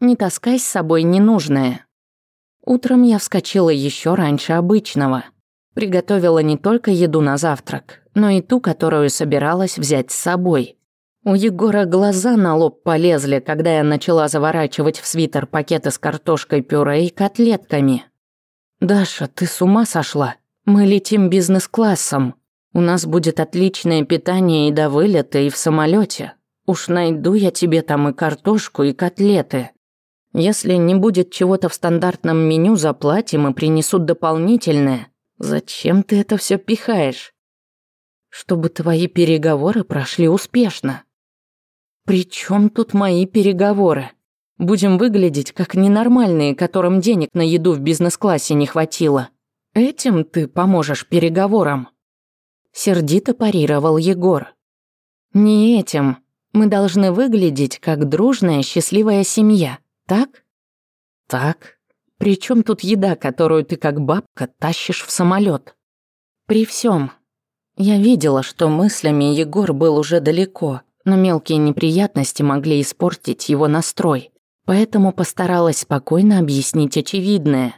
Не таскай с собой ненужное. Утром я вскочила еще раньше обычного. Приготовила не только еду на завтрак, но и ту, которую собиралась взять с собой. У Егора глаза на лоб полезли, когда я начала заворачивать в свитер пакеты с картошкой пюре и котлетками. «Даша, ты с ума сошла? Мы летим бизнес-классом. У нас будет отличное питание и до вылета, и в самолете. Уж найду я тебе там и картошку, и котлеты». Если не будет чего-то в стандартном меню, заплатим и принесут дополнительное. Зачем ты это все пихаешь? Чтобы твои переговоры прошли успешно. При чем тут мои переговоры? Будем выглядеть как ненормальные, которым денег на еду в бизнес-классе не хватило. Этим ты поможешь переговорам. Сердито парировал Егор. Не этим. Мы должны выглядеть как дружная счастливая семья так? Так. При чем тут еда, которую ты как бабка тащишь в самолет? При всем. Я видела, что мыслями Егор был уже далеко, но мелкие неприятности могли испортить его настрой, поэтому постаралась спокойно объяснить очевидное.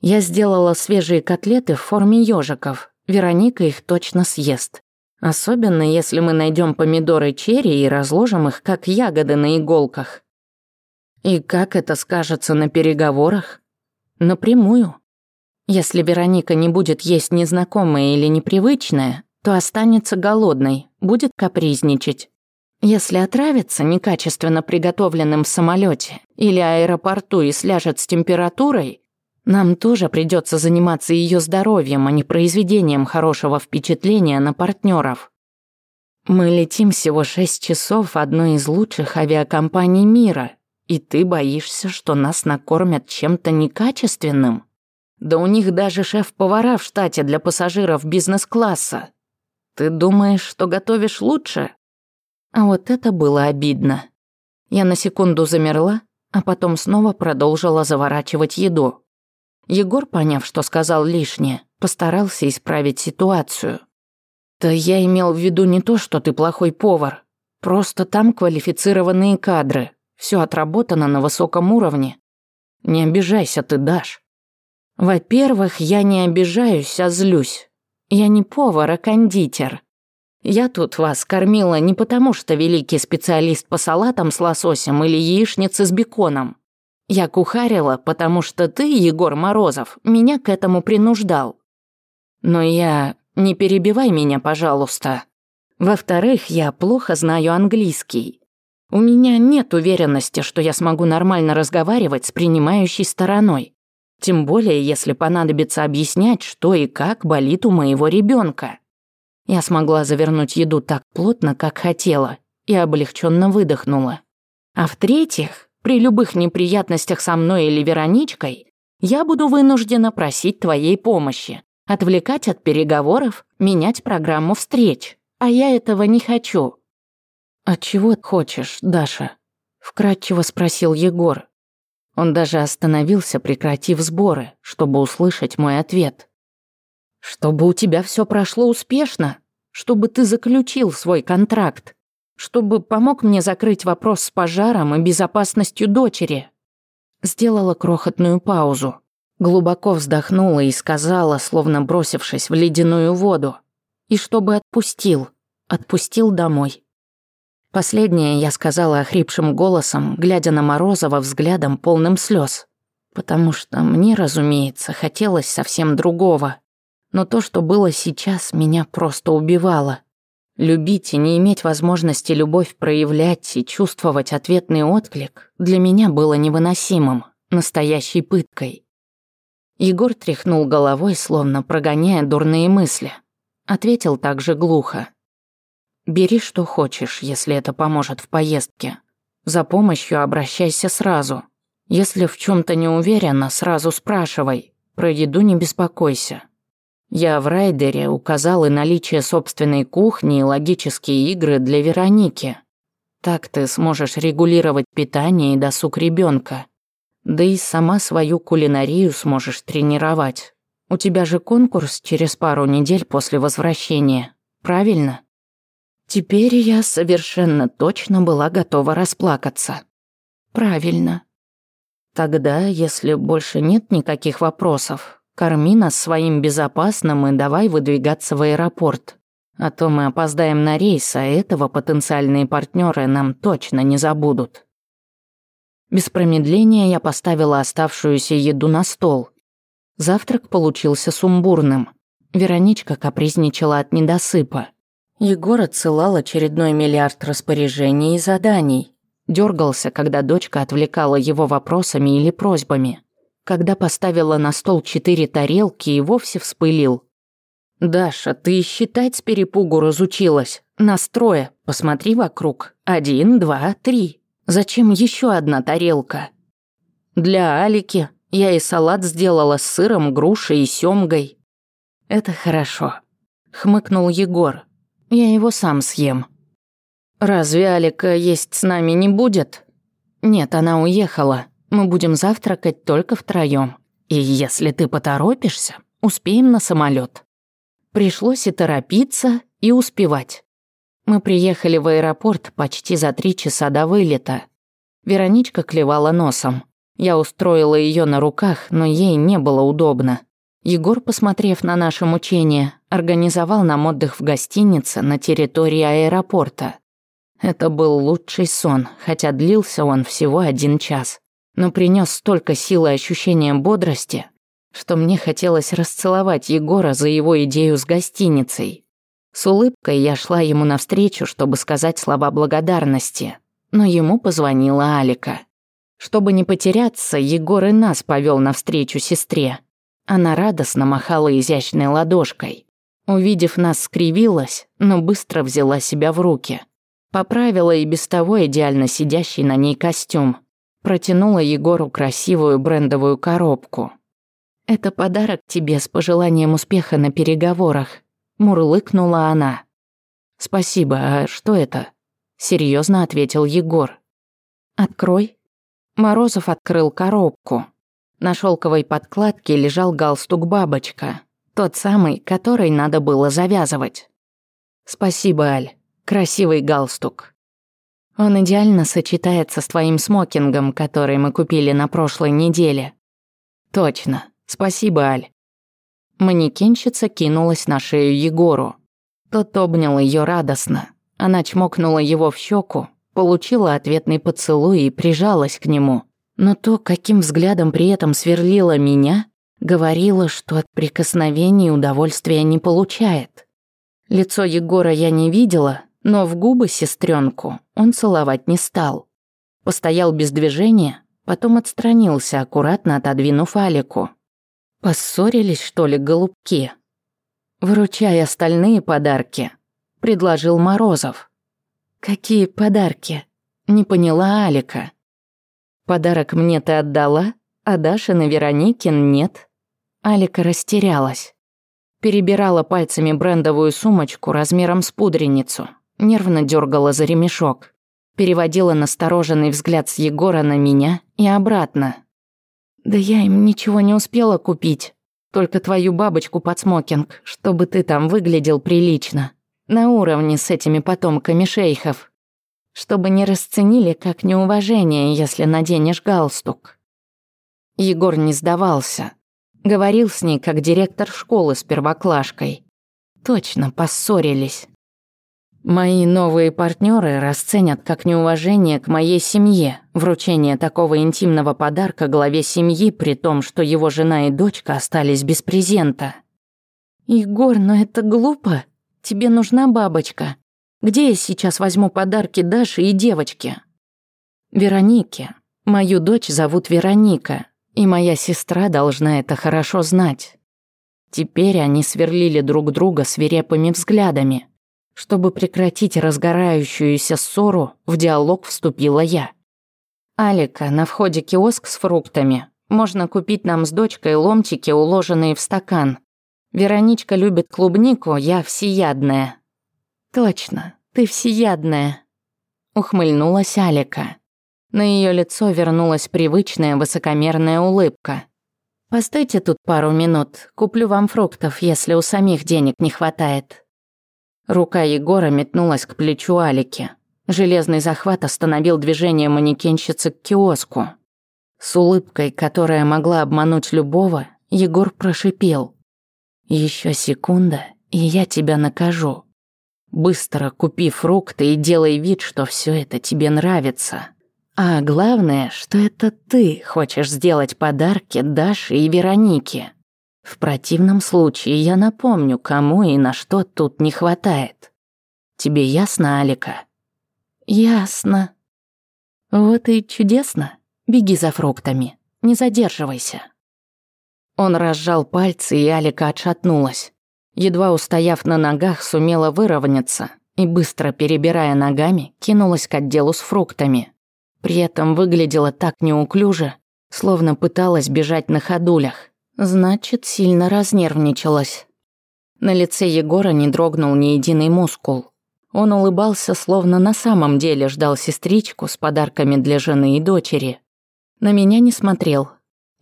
Я сделала свежие котлеты в форме ежиков. Вероника их точно съест. Особенно, если мы найдем помидоры черри и разложим их, как ягоды на иголках. И как это скажется на переговорах? Напрямую. Если Вероника не будет есть незнакомое или непривычное, то останется голодной, будет капризничать. Если отравится некачественно приготовленным в самолете или аэропорту и сляжет с температурой, нам тоже придется заниматься ее здоровьем, а не произведением хорошего впечатления на партнеров. Мы летим всего 6 часов в одной из лучших авиакомпаний мира – и ты боишься, что нас накормят чем-то некачественным? Да у них даже шеф-повара в штате для пассажиров бизнес-класса. Ты думаешь, что готовишь лучше? А вот это было обидно. Я на секунду замерла, а потом снова продолжила заворачивать еду. Егор, поняв, что сказал лишнее, постарался исправить ситуацию. «Да я имел в виду не то, что ты плохой повар. Просто там квалифицированные кадры, все отработано на высоком уровне. Не обижайся ты, Даш. Во-первых, я не обижаюсь, а злюсь. Я не повар, а кондитер. Я тут вас кормила не потому, что великий специалист по салатам с лососем или яичнице с беконом. Я кухарила, потому что ты, Егор Морозов, меня к этому принуждал. Но я... Не перебивай меня, пожалуйста. Во-вторых, я плохо знаю английский. У меня нет уверенности, что я смогу нормально разговаривать с принимающей стороной. Тем более, если понадобится объяснять, что и как болит у моего ребенка. Я смогла завернуть еду так плотно, как хотела, и облегченно выдохнула. А в-третьих, при любых неприятностях со мной или Вероничкой, я буду вынуждена просить твоей помощи, отвлекать от переговоров, менять программу встреч. А я этого не хочу. «А чего хочешь, Даша?» — вкратчиво спросил Егор. Он даже остановился, прекратив сборы, чтобы услышать мой ответ. «Чтобы у тебя все прошло успешно, чтобы ты заключил свой контракт, чтобы помог мне закрыть вопрос с пожаром и безопасностью дочери». Сделала крохотную паузу, глубоко вздохнула и сказала, словно бросившись в ледяную воду, «И чтобы отпустил, отпустил домой». Последнее я сказала охрипшим голосом, глядя на Морозова взглядом полным слез, потому что мне, разумеется, хотелось совсем другого. Но то, что было сейчас, меня просто убивало. Любить и не иметь возможности любовь проявлять и чувствовать ответный отклик для меня было невыносимым, настоящей пыткой. Егор тряхнул головой, словно прогоняя дурные мысли. Ответил также глухо. Бери, что хочешь, если это поможет в поездке. За помощью обращайся сразу. Если в чем-то не уверена, сразу спрашивай. Про еду не беспокойся. Я в райдере указал и наличие собственной кухни и логические игры для Вероники. Так ты сможешь регулировать питание и досуг ребенка. Да и сама свою кулинарию сможешь тренировать. У тебя же конкурс через пару недель после возвращения, правильно? Теперь я совершенно точно была готова расплакаться. Правильно. Тогда, если больше нет никаких вопросов, корми нас своим безопасным и давай выдвигаться в аэропорт. А то мы опоздаем на рейс, а этого потенциальные партнеры нам точно не забудут. Без промедления я поставила оставшуюся еду на стол. Завтрак получился сумбурным. Вероничка капризничала от недосыпа. Егор отсылал очередной миллиард распоряжений и заданий. Дергался, когда дочка отвлекала его вопросами или просьбами. Когда поставила на стол четыре тарелки и вовсе вспылил. «Даша, ты считать с перепугу разучилась. Настроя. Посмотри вокруг. Один, два, три. Зачем еще одна тарелка?» «Для Алики. Я и салат сделала с сыром, грушей и семгой». «Это хорошо», — хмыкнул Егор я его сам съем». «Разве Алика есть с нами не будет?» «Нет, она уехала. Мы будем завтракать только втроём. И если ты поторопишься, успеем на самолёт». Пришлось и торопиться, и успевать. Мы приехали в аэропорт почти за три часа до вылета. Вероничка клевала носом. Я устроила её на руках, но ей не было удобно. Егор, посмотрев на наше мучение, организовал нам отдых в гостинице на территории аэропорта. Это был лучший сон, хотя длился он всего один час, но принес столько силы и ощущения бодрости, что мне хотелось расцеловать Егора за его идею с гостиницей. С улыбкой я шла ему навстречу, чтобы сказать слова благодарности, но ему позвонила Алика. Чтобы не потеряться, Егор и нас повел навстречу сестре, она радостно махала изящной ладошкой. Увидев нас, скривилась, но быстро взяла себя в руки. Поправила и без того идеально сидящий на ней костюм. Протянула Егору красивую брендовую коробку. «Это подарок тебе с пожеланием успеха на переговорах», – мурлыкнула она. «Спасибо, а что это?» – серьезно ответил Егор. «Открой». Морозов открыл коробку. На шелковой подкладке лежал галстук бабочка, тот самый, который надо было завязывать. «Спасибо, Аль. Красивый галстук. Он идеально сочетается с твоим смокингом, который мы купили на прошлой неделе». «Точно. Спасибо, Аль». Манекенщица кинулась на шею Егору. Тот обнял ее радостно. Она чмокнула его в щеку, получила ответный поцелуй и прижалась к нему – но то, каким взглядом при этом сверлила меня, говорило, что от прикосновений удовольствия не получает. Лицо Егора я не видела, но в губы сестренку он целовать не стал. Постоял без движения, потом отстранился, аккуратно отодвинув Алику. «Поссорились, что ли, голубки?» «Выручай остальные подарки», — предложил Морозов. «Какие подарки?» — не поняла Алика. Подарок мне ты отдала, а Дашин на Вероникин нет. Алика растерялась. Перебирала пальцами брендовую сумочку размером с пудреницу. Нервно дергала за ремешок. Переводила настороженный взгляд с Егора на меня и обратно. «Да я им ничего не успела купить. Только твою бабочку под смокинг, чтобы ты там выглядел прилично. На уровне с этими потомками шейхов» чтобы не расценили как неуважение, если наденешь галстук. Егор не сдавался. Говорил с ней, как директор школы с первоклашкой. Точно поссорились. Мои новые партнеры расценят как неуважение к моей семье вручение такого интимного подарка главе семьи, при том, что его жена и дочка остались без презента. «Егор, но это глупо. Тебе нужна бабочка. Где я сейчас возьму подарки Даше и девочке? Веронике. Мою дочь зовут Вероника, и моя сестра должна это хорошо знать. Теперь они сверлили друг друга свирепыми взглядами. Чтобы прекратить разгорающуюся ссору, в диалог вступила я. «Алика, на входе киоск с фруктами. Можно купить нам с дочкой ломтики, уложенные в стакан. Вероничка любит клубнику, я всеядная, «Точно, ты всеядная», — ухмыльнулась Алика. На ее лицо вернулась привычная высокомерная улыбка. «Постойте тут пару минут, куплю вам фруктов, если у самих денег не хватает». Рука Егора метнулась к плечу Алики. Железный захват остановил движение манекенщицы к киоску. С улыбкой, которая могла обмануть любого, Егор прошипел. «Еще секунда, и я тебя накажу». Быстро купи фрукты и делай вид, что все это тебе нравится. А главное, что это ты хочешь сделать подарки Даше и Веронике. В противном случае я напомню, кому и на что тут не хватает. Тебе ясно, Алика? Ясно. Вот и чудесно. Беги за фруктами. Не задерживайся. Он разжал пальцы, и Алика отшатнулась едва устояв на ногах, сумела выровняться и, быстро перебирая ногами, кинулась к отделу с фруктами. При этом выглядела так неуклюже, словно пыталась бежать на ходулях. Значит, сильно разнервничалась. На лице Егора не дрогнул ни единый мускул. Он улыбался, словно на самом деле ждал сестричку с подарками для жены и дочери. На меня не смотрел,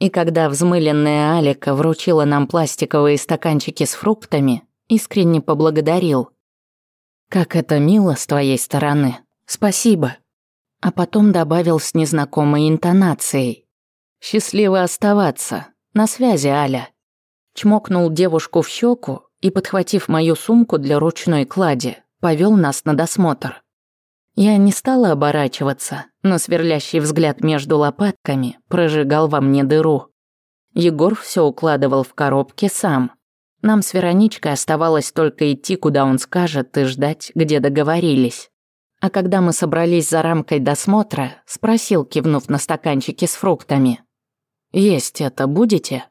и когда взмыленная Алика вручила нам пластиковые стаканчики с фруктами, искренне поблагодарил. «Как это мило с твоей стороны. Спасибо». А потом добавил с незнакомой интонацией. «Счастливо оставаться. На связи, Аля». Чмокнул девушку в щеку и, подхватив мою сумку для ручной клади, повел нас на досмотр. Я не стала оборачиваться, но сверлящий взгляд между лопатками прожигал во мне дыру. Егор все укладывал в коробке сам. Нам с Вероничкой оставалось только идти, куда он скажет, и ждать, где договорились. А когда мы собрались за рамкой досмотра, спросил, кивнув на стаканчики с фруктами. «Есть это будете?»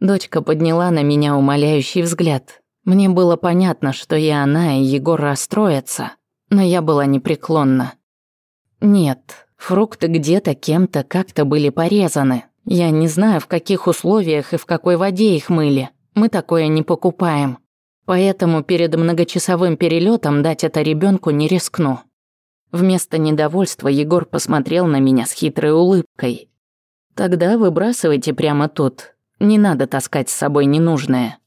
Дочка подняла на меня умоляющий взгляд. Мне было понятно, что и она, и Егор расстроятся но я была непреклонна. Нет, фрукты где-то, кем-то, как-то были порезаны. Я не знаю, в каких условиях и в какой воде их мыли. Мы такое не покупаем. Поэтому перед многочасовым перелетом дать это ребенку не рискну. Вместо недовольства Егор посмотрел на меня с хитрой улыбкой. «Тогда выбрасывайте прямо тут. Не надо таскать с собой ненужное».